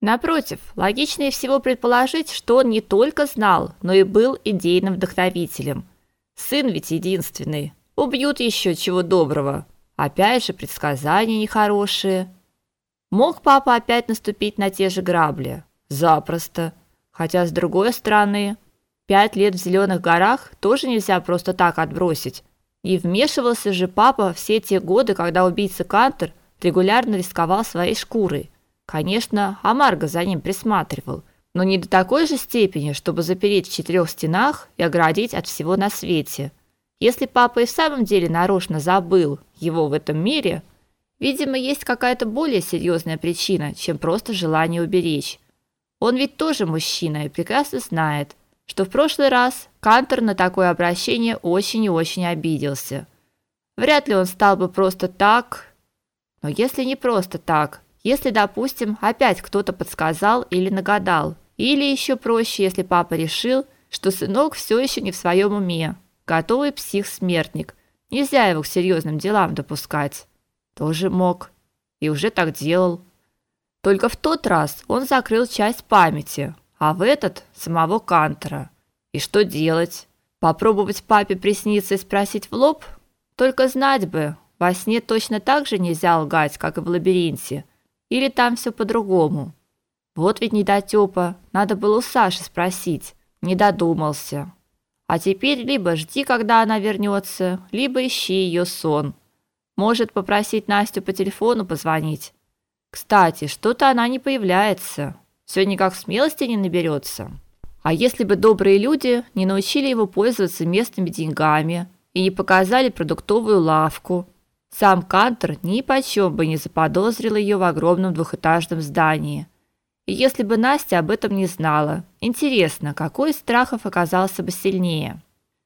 Напротив, логичнее всего предположить, что он не только знал, но и был идейным вдохновителем. Сын ведь единственный. Убьют еще чего доброго. Опять же, предсказания нехорошие. Мог папа опять наступить на те же грабли? Запросто. Хотя с другой стороны, пять лет в зеленых горах тоже нельзя просто так отбросить. И вмешивался же папа все те годы, когда убийца Кантер регулярно рисковал своей шкурой. Конечно, Амарго за ним присматривал, но не до такой же степени, чтобы запереть в четырех стенах и оградить от всего на свете. Если папа и в самом деле нарочно забыл его в этом мире, видимо, есть какая-то более серьезная причина, чем просто желание уберечь. Он ведь тоже мужчина и прекрасно знает, что в прошлый раз Кантер на такое обращение очень и очень обиделся. Вряд ли он стал бы просто так, но если не просто так, если, допустим, опять кто-то подсказал или нагадал, или еще проще, если папа решил, что сынок все еще не в своем уме, готовый псих-смертник. Нельзя его к серьезным делам допускать. Тоже мог. И уже так делал. Только в тот раз он закрыл часть памяти, а в этот самого Кантера. И что делать? Попробовать папе присниться и спросить в лоб? Только знать бы, во сне точно так же нельзя лгать, как и в лабиринте. Или там все по-другому? Вот ведь недотёпа, надо было у Саши спросить. Не додумался. А теперь либо жди, когда она вернется, либо ищи ее сон. Может попросить Настю по телефону позвонить. Кстати, что-то она не появляется. Все никак смелости не наберется. А если бы добрые люди не научили его пользоваться местными деньгами и не показали продуктовую лавку, сам Кантер ни почем бы не заподозрил ее в огромном двухэтажном здании. И если бы Настя об этом не знала, интересно, какой из страхов оказался бы сильнее?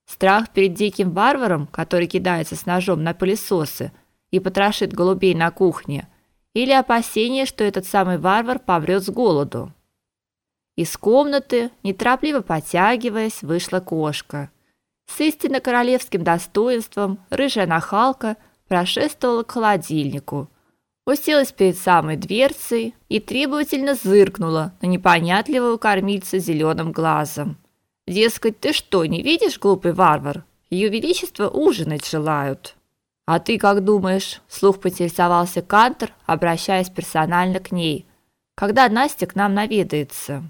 Страх перед диким варваром, который кидается с ножом на пылесосы и потрошит голубей на кухне, или опасение, что этот самый варвар помрет с голоду? Из комнаты, неторопливо потягиваясь, вышла кошка. С истинно королевским достоинством рыжая нахалка – прошествовала к холодильнику, уселась перед самой дверцей и требовательно зыркнула на непонятливого кормильца зеленым глазом. Дескать, ты что, не видишь, глупый варвар? Ее величество ужинать желают. А ты как думаешь? Слух поинтересовался Кантер, обращаясь персонально к ней. Когда Настя к нам наведается?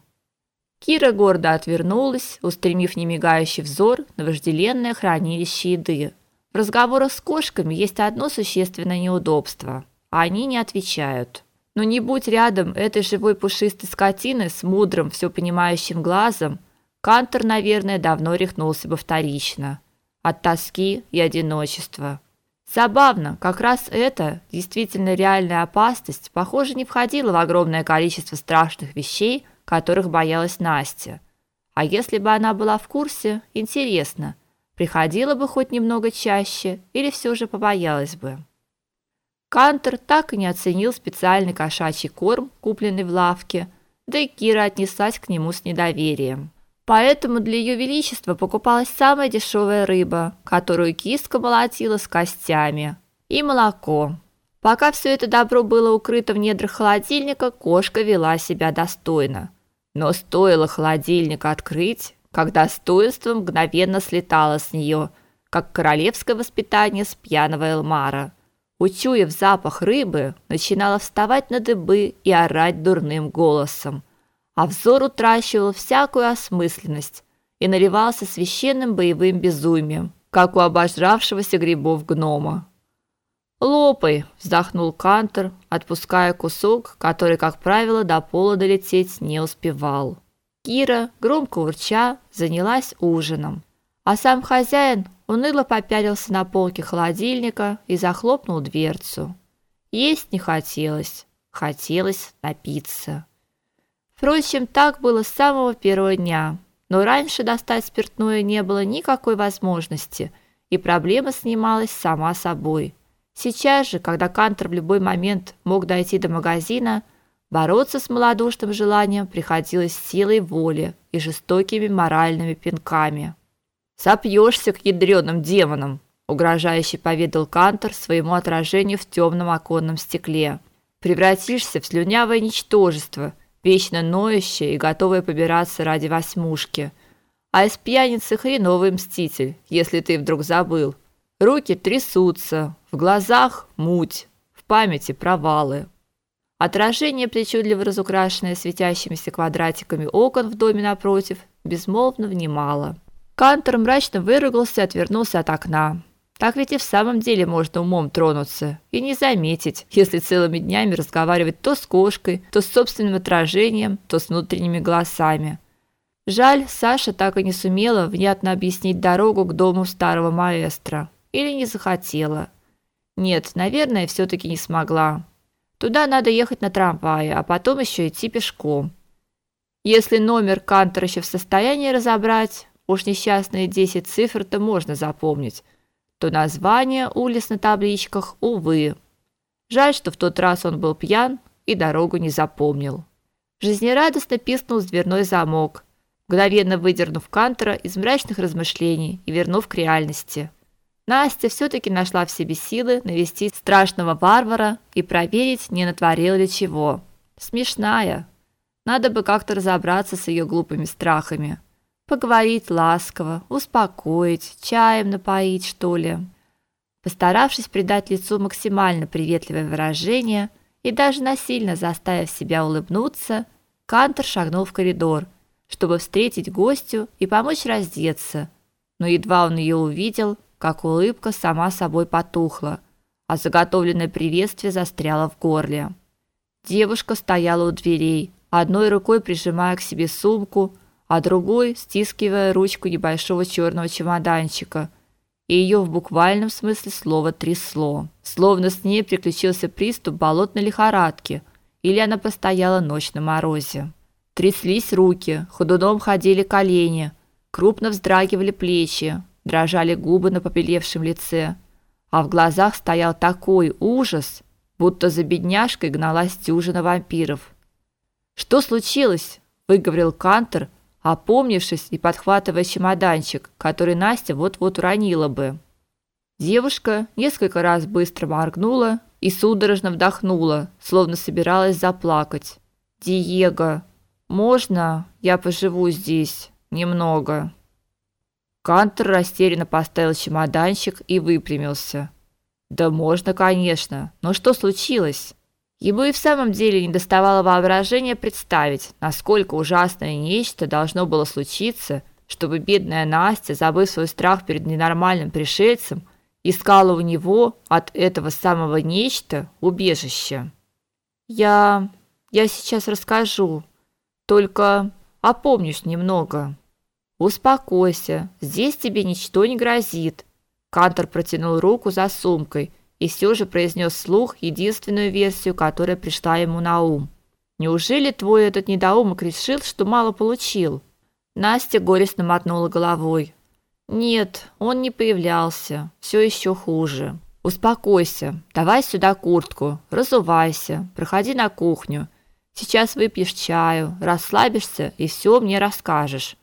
Кира гордо отвернулась, устремив немигающий взор на вожделенное хранилище еды. В разговорах с кошками есть одно существенное неудобство. Они не отвечают. Но не будь рядом этой живой пушистой скотины с мудрым, все понимающим глазом, Кантер, наверное, давно рехнулся бы вторично от тоски и одиночества. Забавно, как раз это, действительно реальная опасность, похоже, не входила в огромное количество страшных вещей, которых боялась Настя. А если бы она была в курсе, интересно, приходила бы хоть немного чаще или все же побоялась бы. Кантер так и не оценил специальный кошачий корм, купленный в лавке, да и Кира отнеслась к нему с недоверием. Поэтому для ее величества покупалась самая дешевая рыба, которую киска молотила с костями, и молоко. Пока все это добро было укрыто в недрах холодильника, кошка вела себя достойно. Но стоило холодильник открыть, когда достоинство мгновенно слетало с нее, как королевское воспитание с пьяного Элмара. Учуяв запах рыбы, начинала вставать на дыбы и орать дурным голосом, а взор утрачивал всякую осмысленность и наливался священным боевым безумием, как у обожравшегося грибов гнома. «Лопай!» – вздохнул Кантер, отпуская кусок, который, как правило, до пола долететь не успевал. Кира, громко урча, занялась ужином, а сам хозяин уныло попялился на полке холодильника и захлопнул дверцу. Есть не хотелось, хотелось напиться. Впрочем, так было с самого первого дня, но раньше достать спиртное не было никакой возможности, и проблема снималась сама собой. Сейчас же, когда Кантер в любой момент мог дойти до магазина, Бороться с малодушным желанием приходилось силой воли и жестокими моральными пинками. «Сопьешься к ядреным демонам!» – угрожающе поведал Кантор своему отражению в темном оконном стекле. «Превратишься в слюнявое ничтожество, вечно ноющая и готовая побираться ради восьмушки. А из пьяницы хреновый мститель, если ты вдруг забыл. Руки трясутся, в глазах муть, в памяти провалы. Отражение, причудливо разукрашенное светящимися квадратиками окон в доме напротив, безмолвно внимало. Кантор мрачно выругался и отвернулся от окна. Так ведь и в самом деле можно умом тронуться и не заметить, если целыми днями разговаривать то с кошкой, то с собственным отражением, то с внутренними голосами. Жаль, Саша так и не сумела внятно объяснить дорогу к дому старого маэстро. Или не захотела. Нет, наверное, все таки не смогла. Туда надо ехать на трамвае, а потом еще идти пешком. Если номер Кантор еще в состоянии разобрать, уж несчастные 10 цифр-то можно запомнить, то название улиц на табличках, увы. Жаль, что в тот раз он был пьян и дорогу не запомнил. Жизнерадостно пискнул дверной замок, мгновенно выдернув Кантора из мрачных размышлений и вернув к реальности. Настя все таки нашла в себе силы навестить страшного варвара и проверить, не натворил ли чего. Смешная. Надо бы как-то разобраться с ее глупыми страхами поговорить ласково, успокоить, чаем напоить, что ли. Постаравшись придать лицу максимально приветливое выражение и даже насильно заставив себя улыбнуться, Кантер шагнул в коридор, чтобы встретить гостью и помочь раздеться. Но едва он ее увидел, как улыбка сама собой потухла, а заготовленное приветствие застряло в горле. Девушка стояла у дверей, одной рукой прижимая к себе сумку, а другой стискивая ручку небольшого черного чемоданчика. И ее в буквальном смысле слова трясло, словно с ней приключился приступ болотной лихорадки, или она постояла ночь на морозе. Тряслись руки, ходуном ходили колени, крупно вздрагивали плечи, дрожали губы на побелевшем лице, а в глазах стоял такой ужас, будто за бедняжкой гналась дюжина вампиров. Что случилось? выговорил Кантер, опомнившись и подхватывая чемоданчик, который Настя вот-вот уронила бы. Девушка несколько раз быстро моргнула и судорожно вдохнула, словно собиралась заплакать. Диего, можно я поживу здесь немного? Кантер растерянно поставил чемоданчик и выпрямился. Да можно, конечно. Но что случилось? Ему и в самом деле не доставало воображения представить, насколько ужасное нечто должно было случиться, чтобы бедная Настя, забыв свой страх перед ненормальным пришельцем, искала у него от этого самого нечто убежище. Я я сейчас расскажу, только опомнюсь немного. Успокойся, здесь тебе ничто не грозит. Кантор протянул руку за сумкой и все же произнес вслух единственную версию, которая пришла ему на ум. Неужели твой этот недоумок решил, что мало получил? Настя горестно мотнула головой. Нет, он не появлялся. Все еще хуже. Успокойся. Давай сюда куртку. Разувайся. Проходи на кухню. Сейчас выпьешь чаю, расслабишься и все мне расскажешь.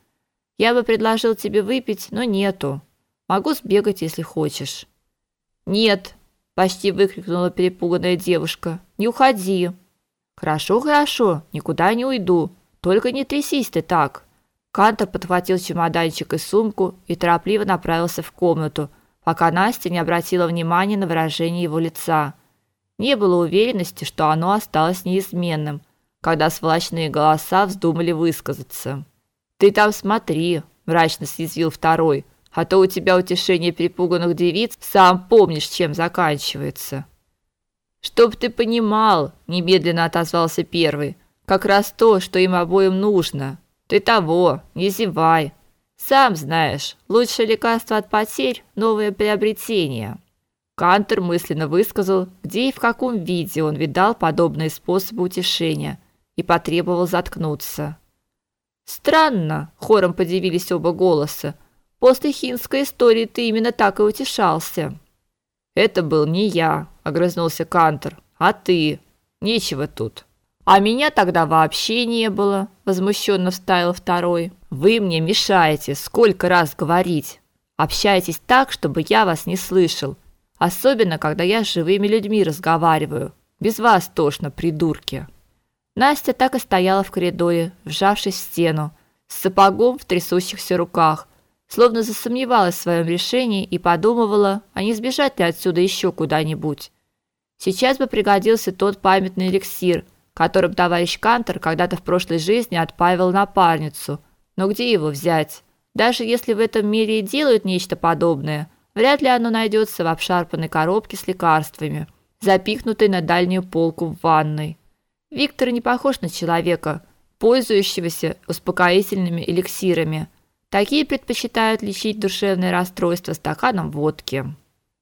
Я бы предложил тебе выпить, но нету. Могу сбегать, если хочешь. Нет, почти выкрикнула перепуганная девушка. Не уходи. Хорошо, хорошо, никуда не уйду. Только не трясись ты так. Кантор подхватил чемоданчик и сумку и торопливо направился в комнату, пока Настя не обратила внимания на выражение его лица. Не было уверенности, что оно осталось неизменным, когда сволочные голоса вздумали высказаться. Ты там смотри, мрачно съязвил второй а то у тебя утешение перепуганных девиц, сам помнишь, чем заканчивается. Чтоб ты понимал, немедленно отозвался первый. Как раз то, что им обоим нужно. Ты того, не зевай. Сам знаешь, лучшее лекарство от потерь новое приобретение. Кантер мысленно высказал, где и в каком виде он видал подобные способы утешения, и потребовал заткнуться. Странно, хором подивились оба голоса. После хинской истории ты именно так и утешался. Это был не я, огрызнулся Кантер, а ты. Нечего тут. А меня тогда вообще не было, возмущенно вставил второй. Вы мне мешаете, сколько раз говорить. Общайтесь так, чтобы я вас не слышал, особенно когда я с живыми людьми разговариваю. Без вас тошно, придурки. Настя так и стояла в коридоре, вжавшись в стену, с сапогом в трясущихся руках, словно засомневалась в своем решении и подумывала, а не сбежать ли отсюда еще куда-нибудь. Сейчас бы пригодился тот памятный эликсир, которым товарищ Кантер когда-то в прошлой жизни отпаивал напарницу. Но где его взять? Даже если в этом мире и делают нечто подобное, вряд ли оно найдется в обшарпанной коробке с лекарствами, запихнутой на дальнюю полку в ванной. Виктор не похож на человека, пользующегося успокоительными эликсирами. Такие предпочитают лечить душевные расстройства стаканом водки.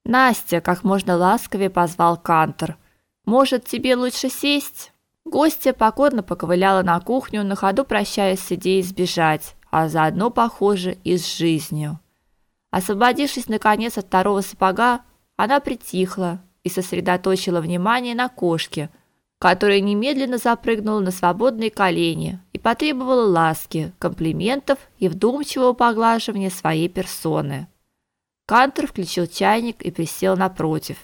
Настя, как можно ласковее позвал Кантер. Может, тебе лучше сесть? Гостья покорно поковыляла на кухню, на ходу прощаясь с идеей сбежать, а заодно, похоже, и с жизнью. Освободившись наконец от второго сапога, она притихла и сосредоточила внимание на кошке, которая немедленно запрыгнула на свободные колени и потребовала ласки, комплиментов и вдумчивого поглаживания своей персоны. Кантер включил чайник и присел напротив.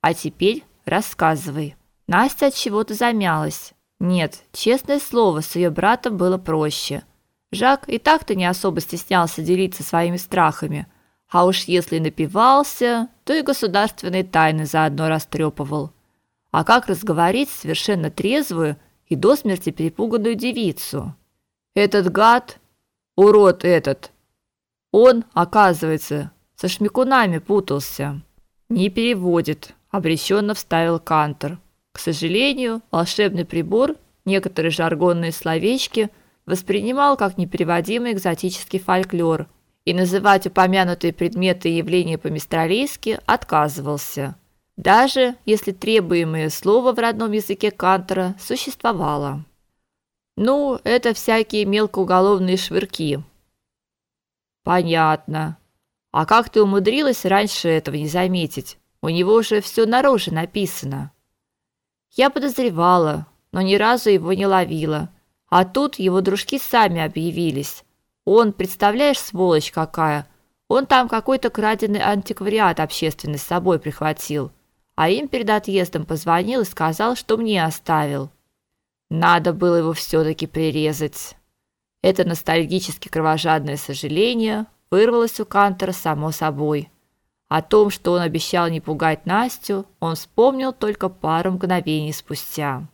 А теперь рассказывай. Настя от чего-то замялась. Нет, честное слово, с ее братом было проще. Жак и так-то не особо стеснялся делиться своими страхами, а уж если напивался, то и государственные тайны заодно растрепывал. А как разговорить совершенно трезвую и до смерти перепуганную девицу? Этот гад, урод этот, он, оказывается, со шмекунами путался. Не переводит, обреченно вставил Кантер. К сожалению, волшебный прибор некоторые жаргонные словечки воспринимал как непереводимый экзотический фольклор и называть упомянутые предметы и явления по-мистралийски отказывался даже если требуемое слово в родном языке Кантера существовало. Ну, это всякие мелкоуголовные швырки. Понятно. А как ты умудрилась раньше этого не заметить? У него уже все наружу написано. Я подозревала, но ни разу его не ловила. А тут его дружки сами объявились. Он, представляешь, сволочь какая. Он там какой-то краденый антиквариат общественный с собой прихватил а им перед отъездом позвонил и сказал, что мне оставил. Надо было его все таки прирезать. Это ностальгически кровожадное сожаление вырвалось у Кантера само собой. О том, что он обещал не пугать Настю, он вспомнил только пару мгновений спустя.